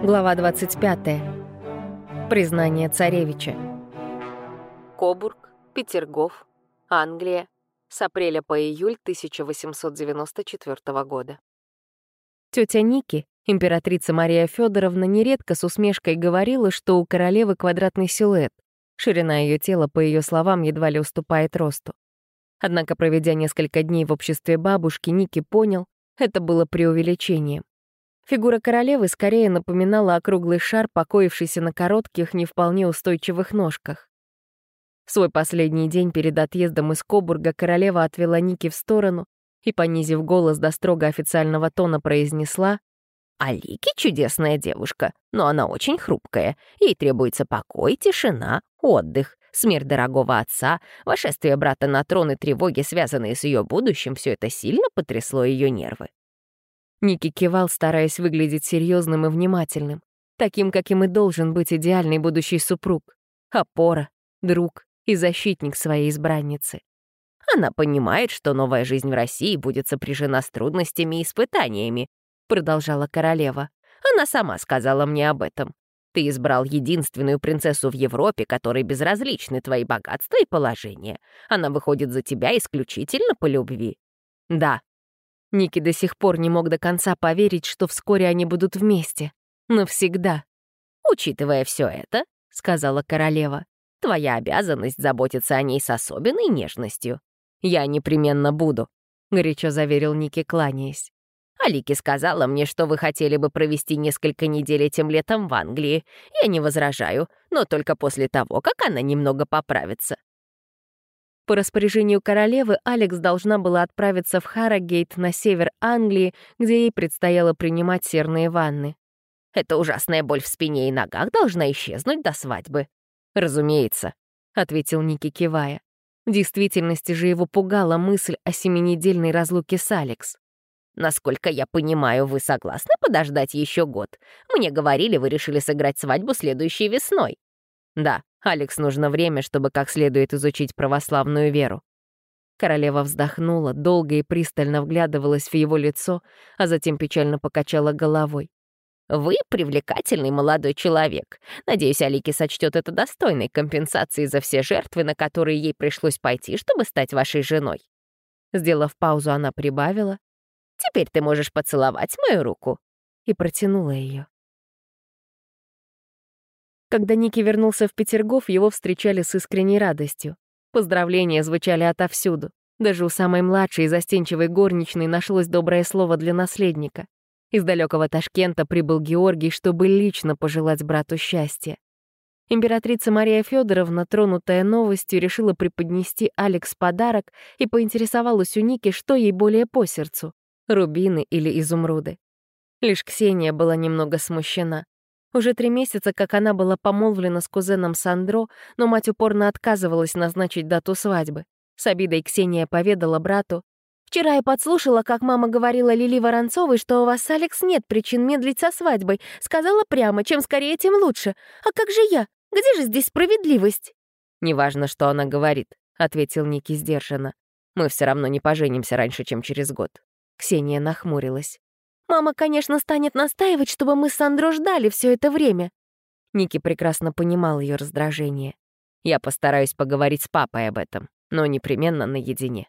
Глава 25. Признание царевича. Кобург, Петергоф, Англия. С апреля по июль 1894 года. Тетя Ники, императрица Мария Федоровна, нередко с усмешкой говорила, что у королевы квадратный силуэт. Ширина ее тела, по ее словам, едва ли уступает росту. Однако, проведя несколько дней в обществе бабушки, Ники понял, это было преувеличением. Фигура королевы скорее напоминала округлый шар, покоившийся на коротких, не вполне устойчивых ножках. В свой последний день перед отъездом из Кобурга королева отвела Ники в сторону и, понизив голос до строго официального тона, произнесла «Алики — чудесная девушка, но она очень хрупкая. Ей требуется покой, тишина, отдых. Смерть дорогого отца, вошествие брата на трон и тревоги, связанные с ее будущим, все это сильно потрясло ее нервы. Ники кивал, стараясь выглядеть серьезным и внимательным, таким, каким и должен быть идеальный будущий супруг. Опора, друг и защитник своей избранницы. Она понимает, что новая жизнь в России будет сопряжена с трудностями и испытаниями, продолжала королева. Она сама сказала мне об этом. Ты избрал единственную принцессу в Европе, которой безразличны твои богатства и положение. Она выходит за тебя исключительно по любви. Да, Ники до сих пор не мог до конца поверить, что вскоре они будут вместе. Навсегда. «Учитывая все это», — сказала королева, «твоя обязанность заботиться о ней с особенной нежностью. Я непременно буду», — горячо заверил Ники, кланяясь. «Алики сказала мне, что вы хотели бы провести несколько недель этим летом в Англии. Я не возражаю, но только после того, как она немного поправится. По распоряжению королевы Алекс должна была отправиться в Харрогейт на север Англии, где ей предстояло принимать серные ванны. «Эта ужасная боль в спине и ногах должна исчезнуть до свадьбы». «Разумеется», — ответил Ники, кивая. В действительности же его пугала мысль о семинедельной разлуке с Алекс. «Насколько я понимаю, вы согласны подождать еще год? Мне говорили, вы решили сыграть свадьбу следующей весной». «Да», Алекс нужно время, чтобы как следует изучить православную веру. Королева вздохнула, долго и пристально вглядывалась в его лицо, а затем печально покачала головой. «Вы привлекательный молодой человек. Надеюсь, Алики сочтет это достойной компенсацией за все жертвы, на которые ей пришлось пойти, чтобы стать вашей женой». Сделав паузу, она прибавила. «Теперь ты можешь поцеловать мою руку». И протянула ее. Когда Ники вернулся в Петергоф, его встречали с искренней радостью. Поздравления звучали отовсюду. Даже у самой младшей и застенчивой горничной нашлось доброе слово для наследника. Из далекого Ташкента прибыл Георгий, чтобы лично пожелать брату счастья. Императрица Мария Федоровна, тронутая новостью, решила преподнести Алекс подарок и поинтересовалась у Ники, что ей более по сердцу — рубины или изумруды. Лишь Ксения была немного смущена. Уже три месяца, как она была помолвлена с кузеном Сандро, но мать упорно отказывалась назначить дату свадьбы. С обидой Ксения поведала брату. «Вчера я подслушала, как мама говорила Лили Воронцовой, что у вас с Алекс нет причин медлить со свадьбой. Сказала прямо, чем скорее, тем лучше. А как же я? Где же здесь справедливость?» «Неважно, что она говорит», — ответил Ники сдержанно. «Мы все равно не поженимся раньше, чем через год». Ксения нахмурилась. Мама, конечно, станет настаивать, чтобы мы с Сандро ждали все это время. Ники прекрасно понимал ее раздражение. Я постараюсь поговорить с папой об этом, но непременно наедине.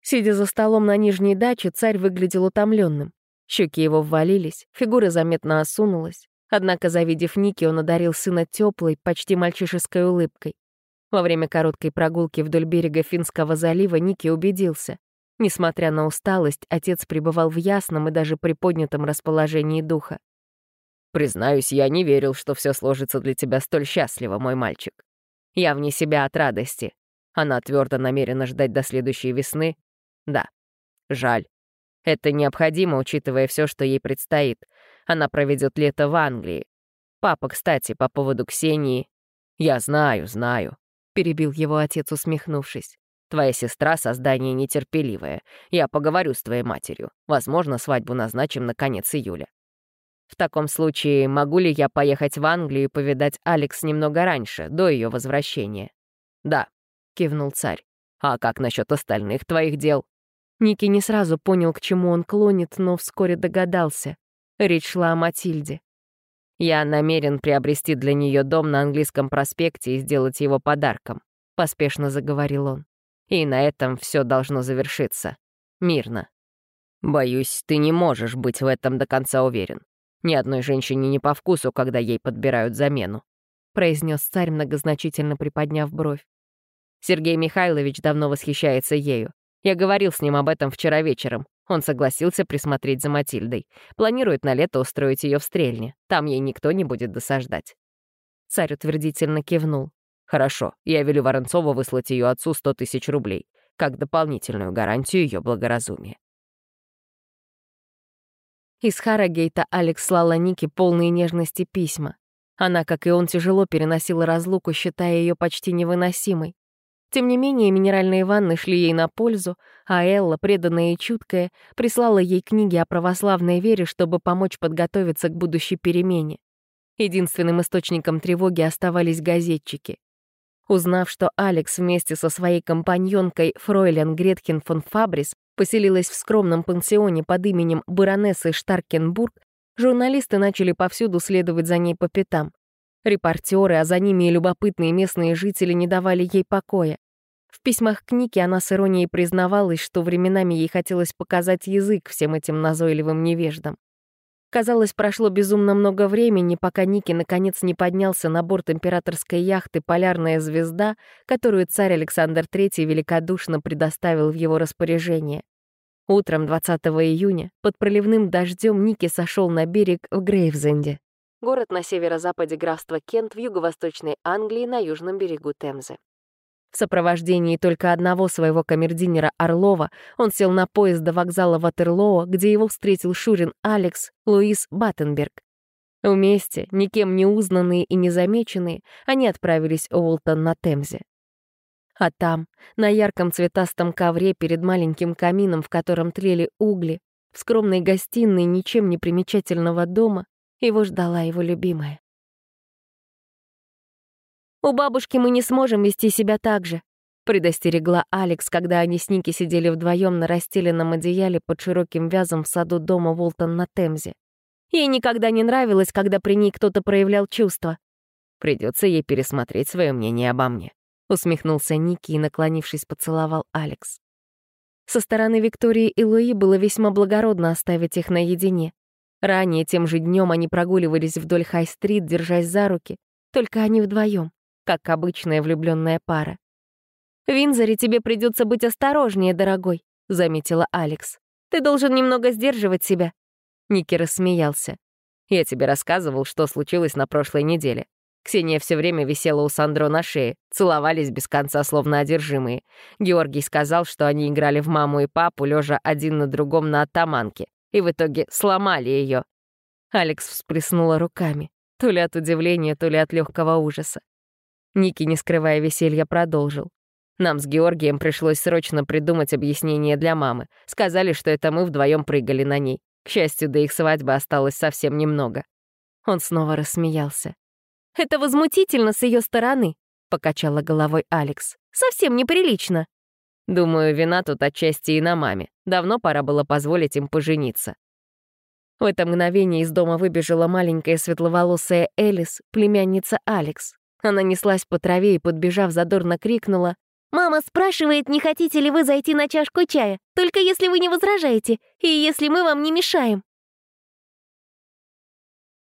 Сидя за столом на нижней даче, царь выглядел утомленным. Щеки его ввалились, фигура заметно осунулась. Однако, завидев Ники, он одарил сына теплой, почти мальчишеской улыбкой. Во время короткой прогулки вдоль берега Финского залива Ники убедился. Несмотря на усталость, отец пребывал в ясном и даже приподнятом расположении духа. «Признаюсь, я не верил, что все сложится для тебя столь счастливо, мой мальчик. Я вне себя от радости. Она твердо намерена ждать до следующей весны. Да, жаль. Это необходимо, учитывая все, что ей предстоит. Она проведет лето в Англии. Папа, кстати, по поводу Ксении... Я знаю, знаю», — перебил его отец, усмехнувшись. Твоя сестра — создание нетерпеливое. Я поговорю с твоей матерью. Возможно, свадьбу назначим на конец июля. В таком случае, могу ли я поехать в Англию и повидать Алекс немного раньше, до ее возвращения? Да, кивнул царь. А как насчет остальных твоих дел? Ники не сразу понял, к чему он клонит, но вскоре догадался. Речь шла о Матильде. «Я намерен приобрести для нее дом на английском проспекте и сделать его подарком», — поспешно заговорил он. «И на этом все должно завершиться. Мирно. Боюсь, ты не можешь быть в этом до конца уверен. Ни одной женщине не по вкусу, когда ей подбирают замену», — произнес царь, многозначительно приподняв бровь. Сергей Михайлович давно восхищается ею. Я говорил с ним об этом вчера вечером. Он согласился присмотреть за Матильдой. Планирует на лето устроить ее в Стрельне. Там ей никто не будет досаждать. Царь утвердительно кивнул. «Хорошо, я велю Воронцову выслать ее отцу сто тысяч рублей, как дополнительную гарантию ее благоразумия». Из Харрогейта Алекс слала Нике полные нежности письма. Она, как и он, тяжело переносила разлуку, считая ее почти невыносимой. Тем не менее, минеральные ванны шли ей на пользу, а Элла, преданная и чуткая, прислала ей книги о православной вере, чтобы помочь подготовиться к будущей перемене. Единственным источником тревоги оставались газетчики. Узнав, что Алекс вместе со своей компаньонкой Фройлен Гретхен фон Фабрис поселилась в скромном пансионе под именем баронессы Штаркенбург, журналисты начали повсюду следовать за ней по пятам. Репортеры, а за ними и любопытные местные жители не давали ей покоя. В письмах к она с иронией признавалась, что временами ей хотелось показать язык всем этим назойливым невеждам. Казалось, прошло безумно много времени, пока Ники наконец не поднялся на борт императорской яхты «Полярная звезда», которую царь Александр III великодушно предоставил в его распоряжение. Утром 20 июня под проливным дождем Ники сошел на берег в Грейвзенде город на северо-западе графства Кент в юго-восточной Англии на южном берегу Темзы. В сопровождении только одного своего камердинера Орлова он сел на поезд до вокзала Ватерлоо, где его встретил Шурин Алекс Луис Баттенберг. Вместе, никем не узнанные и незамеченные, они отправились в Уолтон на Темзе. А там, на ярком цветастом ковре перед маленьким камином, в котором тлели угли, в скромной гостиной ничем не примечательного дома, его ждала его любимая. «У бабушки мы не сможем вести себя так же», — предостерегла Алекс, когда они с Ники сидели вдвоем на расстеленном одеяле под широким вязом в саду дома Волтон на Темзе. Ей никогда не нравилось, когда при ней кто-то проявлял чувства. Придется ей пересмотреть свое мнение обо мне», — усмехнулся Ники и, наклонившись, поцеловал Алекс. Со стороны Виктории и Луи было весьма благородно оставить их наедине. Ранее тем же днем они прогуливались вдоль Хай-стрит, держась за руки, только они вдвоем, как обычная влюбленная пара. «В Винзоре тебе придется быть осторожнее, дорогой», — заметила Алекс. «Ты должен немного сдерживать себя». Ники рассмеялся. «Я тебе рассказывал, что случилось на прошлой неделе. Ксения все время висела у Сандро на шее, целовались без конца, словно одержимые. Георгий сказал, что они играли в маму и папу, лежа один на другом на оттаманке и в итоге сломали ее. Алекс всплеснула руками, то ли от удивления, то ли от легкого ужаса. Ники, не скрывая веселья, продолжил. Нам с Георгием пришлось срочно придумать объяснение для мамы. Сказали, что это мы вдвоем прыгали на ней. К счастью, до их свадьбы осталось совсем немного. Он снова рассмеялся. «Это возмутительно с ее стороны», — покачала головой Алекс. «Совсем неприлично». Думаю, вина тут отчасти и на маме. Давно пора было позволить им пожениться. В это мгновение из дома выбежала маленькая светловолосая Элис, племянница Алекс. Она неслась по траве и, подбежав, задорно крикнула. «Мама спрашивает, не хотите ли вы зайти на чашку чая, только если вы не возражаете, и если мы вам не мешаем».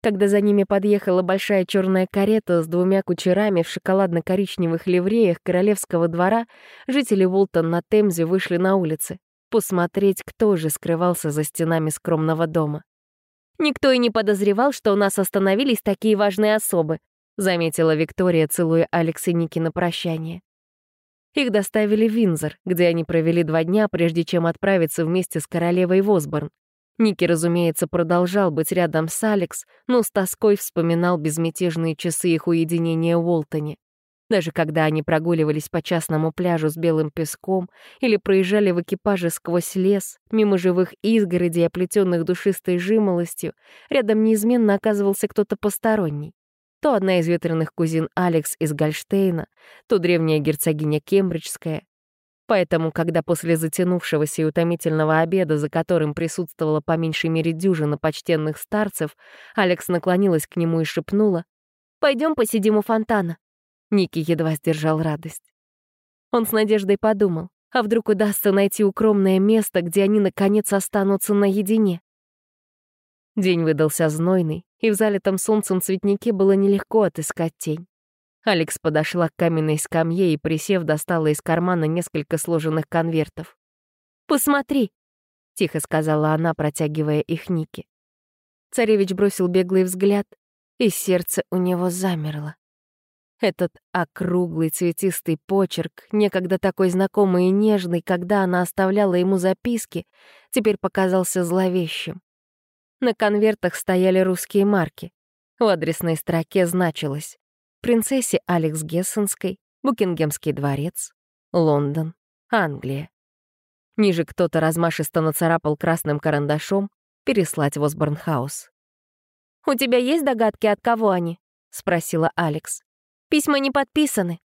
Когда за ними подъехала большая черная карета с двумя кучерами в шоколадно-коричневых ливреях королевского двора, жители Волтон на Темзе вышли на улицы, посмотреть, кто же скрывался за стенами скромного дома. «Никто и не подозревал, что у нас остановились такие важные особы», заметила Виктория, целуя Алекс и Ники на прощание. Их доставили в Винзор, где они провели два дня, прежде чем отправиться вместе с королевой в Осборн. Ники, разумеется, продолжал быть рядом с Алекс, но с тоской вспоминал безмятежные часы их уединения в Уолтоне. Даже когда они прогуливались по частному пляжу с белым песком или проезжали в экипаже сквозь лес, мимо живых изгородей, оплетенных душистой жимолостью, рядом неизменно оказывался кто-то посторонний. То одна из ветреных кузин Алекс из Гольштейна, то древняя герцогиня Кембриджская, Поэтому, когда после затянувшегося и утомительного обеда, за которым присутствовала по меньшей мере дюжина почтенных старцев, Алекс наклонилась к нему и шепнула «Пойдем посидим у фонтана». Ники едва сдержал радость. Он с надеждой подумал, а вдруг удастся найти укромное место, где они, наконец, останутся наедине. День выдался знойный, и в залитом солнцем цветнике было нелегко отыскать тень. Алекс подошла к каменной скамье и, присев, достала из кармана несколько сложенных конвертов. «Посмотри!» — тихо сказала она, протягивая их Нике. Царевич бросил беглый взгляд, и сердце у него замерло. Этот округлый цветистый почерк, некогда такой знакомый и нежный, когда она оставляла ему записки, теперь показался зловещим. На конвертах стояли русские марки. В адресной строке значилось «Принцессе Алекс Гессенской, Букингемский дворец, Лондон, Англия». Ниже кто-то размашисто нацарапал красным карандашом «Переслать в Осборнхаус». «У тебя есть догадки, от кого они?» — спросила Алекс. «Письма не подписаны».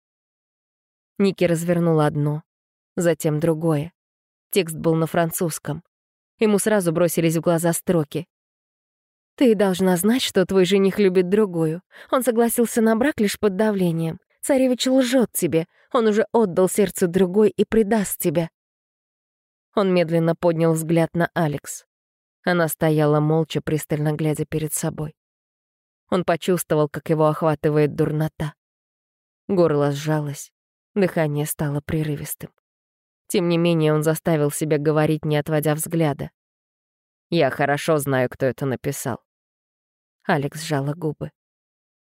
Ники развернула одно, затем другое. Текст был на французском. Ему сразу бросились в глаза строки. Ты должна знать, что твой жених любит другую. Он согласился на брак лишь под давлением. Царевич лжет тебе. Он уже отдал сердце другой и предаст тебя. Он медленно поднял взгляд на Алекс. Она стояла молча, пристально глядя перед собой. Он почувствовал, как его охватывает дурнота. Горло сжалось, дыхание стало прерывистым. Тем не менее, он заставил себя говорить, не отводя взгляда. «Я хорошо знаю, кто это написал. Алекс сжала губы.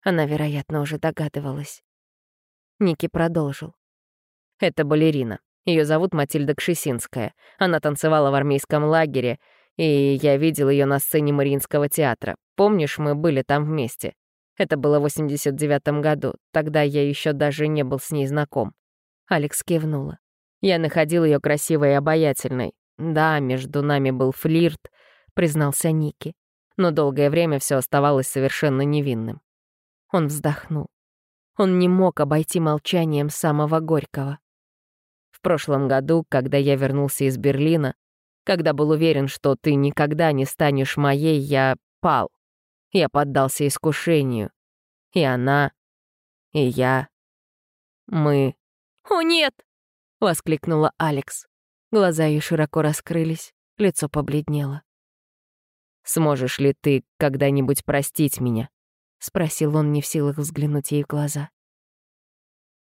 Она, вероятно, уже догадывалась. Ники продолжил. Это балерина. Ее зовут Матильда Кшесинская. Она танцевала в армейском лагере, и я видел ее на сцене Мариинского театра. Помнишь, мы были там вместе? Это было в 89-м году. Тогда я еще даже не был с ней знаком. Алекс кивнула. Я находил ее красивой и обаятельной. Да, между нами был флирт, признался Ники но долгое время все оставалось совершенно невинным. Он вздохнул. Он не мог обойти молчанием самого горького. В прошлом году, когда я вернулся из Берлина, когда был уверен, что ты никогда не станешь моей, я пал. Я поддался искушению. И она, и я, мы... «О, нет!» — воскликнула Алекс. Глаза ее широко раскрылись, лицо побледнело. Сможешь ли ты когда-нибудь простить меня?» — спросил он, не в силах взглянуть ей в глаза.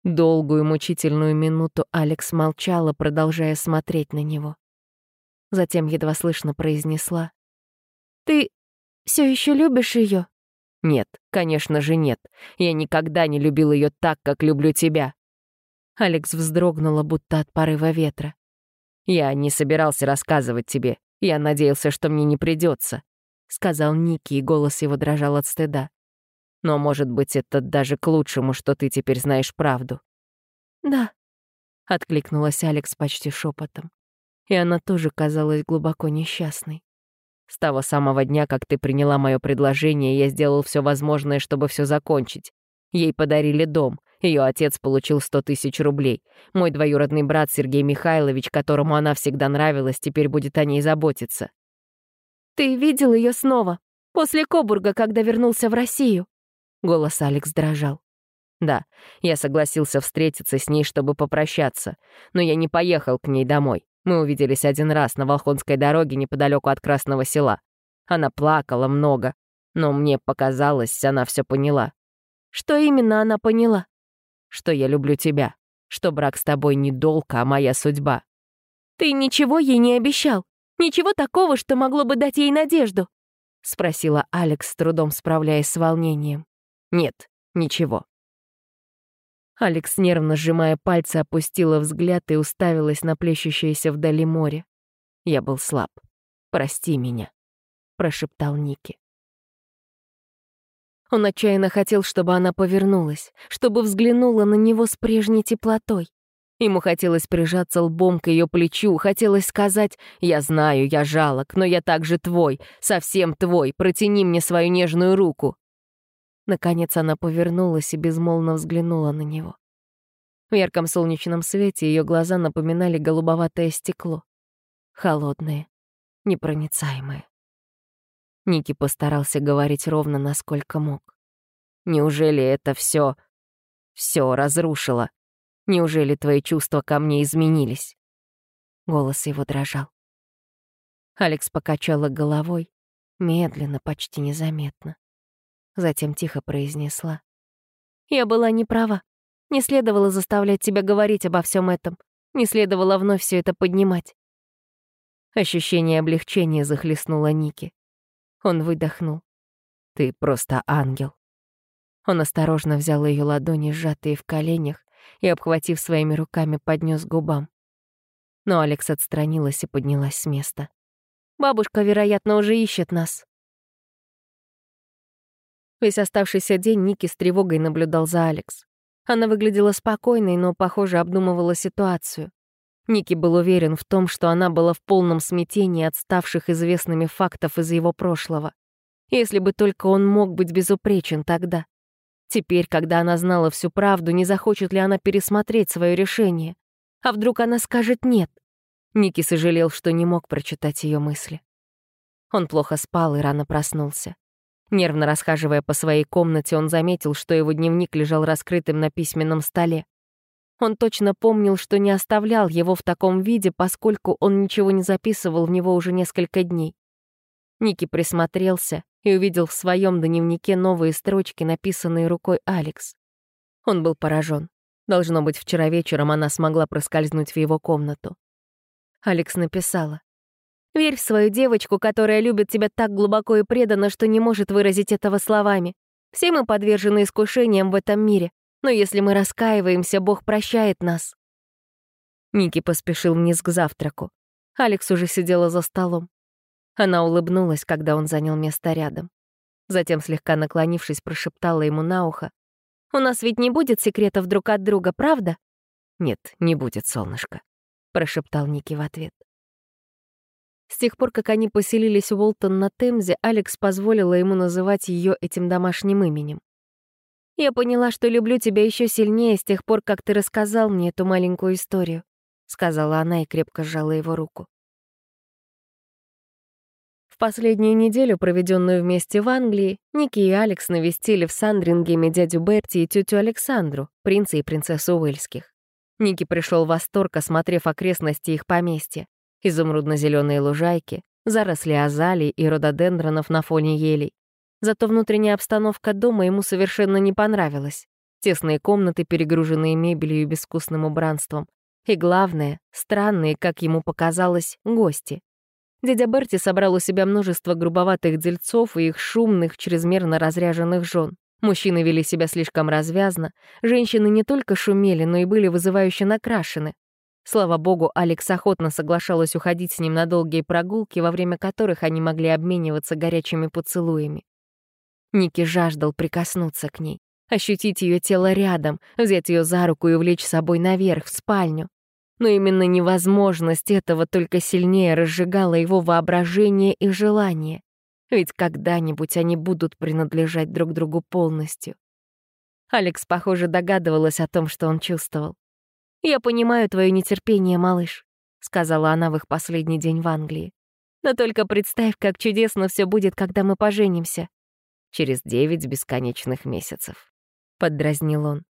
Долгую мучительную минуту Алекс молчала, продолжая смотреть на него. Затем едва слышно произнесла. «Ты все еще любишь ее? «Нет, конечно же нет. Я никогда не любил ее так, как люблю тебя». Алекс вздрогнула, будто от порыва ветра. «Я не собирался рассказывать тебе. Я надеялся, что мне не придется, сказал Ники, и голос его дрожал от стыда. Но, может быть, это даже к лучшему, что ты теперь знаешь правду. Да, откликнулась Алекс почти шепотом. И она тоже казалась глубоко несчастной. С того самого дня, как ты приняла мое предложение, я сделал все возможное, чтобы все закончить. Ей подарили дом, ее отец получил сто тысяч рублей. Мой двоюродный брат Сергей Михайлович, которому она всегда нравилась, теперь будет о ней заботиться. «Ты видел ее снова? После Кобурга, когда вернулся в Россию?» Голос Алекс дрожал. «Да, я согласился встретиться с ней, чтобы попрощаться. Но я не поехал к ней домой. Мы увиделись один раз на Волхонской дороге неподалеку от Красного села. Она плакала много, но мне показалось, она все поняла. Что именно она поняла? Что я люблю тебя, что брак с тобой не долг, а моя судьба. Ты ничего ей не обещал? Ничего такого, что могло бы дать ей надежду?» — спросила Алекс, с трудом справляясь с волнением. «Нет, ничего». Алекс, нервно сжимая пальцы, опустила взгляд и уставилась на плещущееся вдали море. «Я был слаб. Прости меня», — прошептал Ники. Он отчаянно хотел, чтобы она повернулась, чтобы взглянула на него с прежней теплотой. Ему хотелось прижаться лбом к ее плечу, хотелось сказать «Я знаю, я жалок, но я также твой, совсем твой, протяни мне свою нежную руку». Наконец она повернулась и безмолвно взглянула на него. В ярком солнечном свете ее глаза напоминали голубоватое стекло. Холодные, непроницаемые. Ники постарался говорить ровно, насколько мог. «Неужели это все, все разрушило? Неужели твои чувства ко мне изменились?» Голос его дрожал. Алекс покачала головой, медленно, почти незаметно. Затем тихо произнесла. «Я была не права. Не следовало заставлять тебя говорить обо всем этом. Не следовало вновь все это поднимать». Ощущение облегчения захлестнуло Ники. Он выдохнул. «Ты просто ангел». Он осторожно взял ее ладони, сжатые в коленях, и, обхватив своими руками, поднес к губам. Но Алекс отстранилась и поднялась с места. «Бабушка, вероятно, уже ищет нас». Весь оставшийся день Ники с тревогой наблюдал за Алекс. Она выглядела спокойной, но, похоже, обдумывала ситуацию. Ники был уверен в том, что она была в полном смятении от ставших известными фактов из его прошлого. Если бы только он мог быть безупречен тогда. Теперь, когда она знала всю правду, не захочет ли она пересмотреть свое решение? А вдруг она скажет «нет»? Ники сожалел, что не мог прочитать ее мысли. Он плохо спал и рано проснулся. Нервно расхаживая по своей комнате, он заметил, что его дневник лежал раскрытым на письменном столе. Он точно помнил, что не оставлял его в таком виде, поскольку он ничего не записывал в него уже несколько дней. Ники присмотрелся и увидел в своем дневнике новые строчки, написанные рукой Алекс. Он был поражен. Должно быть, вчера вечером она смогла проскользнуть в его комнату. Алекс написала. «Верь в свою девочку, которая любит тебя так глубоко и преданно, что не может выразить этого словами. Все мы подвержены искушениям в этом мире, но если мы раскаиваемся, Бог прощает нас». Ники поспешил вниз к завтраку. Алекс уже сидела за столом. Она улыбнулась, когда он занял место рядом. Затем, слегка наклонившись, прошептала ему на ухо. «У нас ведь не будет секретов друг от друга, правда?» «Нет, не будет, солнышко», — прошептал Ники в ответ. С тех пор, как они поселились в Уолтон на Темзе, Алекс позволила ему называть ее этим домашним именем. «Я поняла, что люблю тебя еще сильнее с тех пор, как ты рассказал мне эту маленькую историю», — сказала она и крепко сжала его руку. В последнюю неделю, проведенную вместе в Англии, Ники и Алекс навестили в Сандрингеме дядю Берти и тетю Александру, принца и принцессу Уэльских. Ники пришел в восторг, осмотрев окрестности их поместья. Изумрудно-зеленые лужайки, заросли азалий и рододендронов на фоне елей. Зато внутренняя обстановка дома ему совершенно не понравилась. Тесные комнаты, перегруженные мебелью и безвкусным убранством. И главное, странные, как ему показалось, гости. Дядя Берти собрал у себя множество грубоватых дельцов и их шумных, чрезмерно разряженных жен. Мужчины вели себя слишком развязно, женщины не только шумели, но и были вызывающе накрашены. Слава богу, Алекс охотно соглашалась уходить с ним на долгие прогулки, во время которых они могли обмениваться горячими поцелуями. Ники жаждал прикоснуться к ней, ощутить ее тело рядом, взять ее за руку и увлечь с собой наверх, в спальню но именно невозможность этого только сильнее разжигала его воображение и желание. Ведь когда-нибудь они будут принадлежать друг другу полностью. Алекс, похоже, догадывалась о том, что он чувствовал. «Я понимаю твое нетерпение, малыш», — сказала она в их последний день в Англии. «Но только представь, как чудесно все будет, когда мы поженимся». «Через девять бесконечных месяцев», — поддразнил он.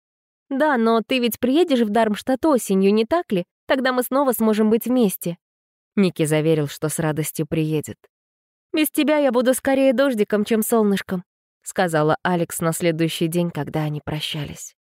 «Да, но ты ведь приедешь в Дармштадт осенью, не так ли? Тогда мы снова сможем быть вместе». Ники заверил, что с радостью приедет. «Без тебя я буду скорее дождиком, чем солнышком», — сказала Алекс на следующий день, когда они прощались.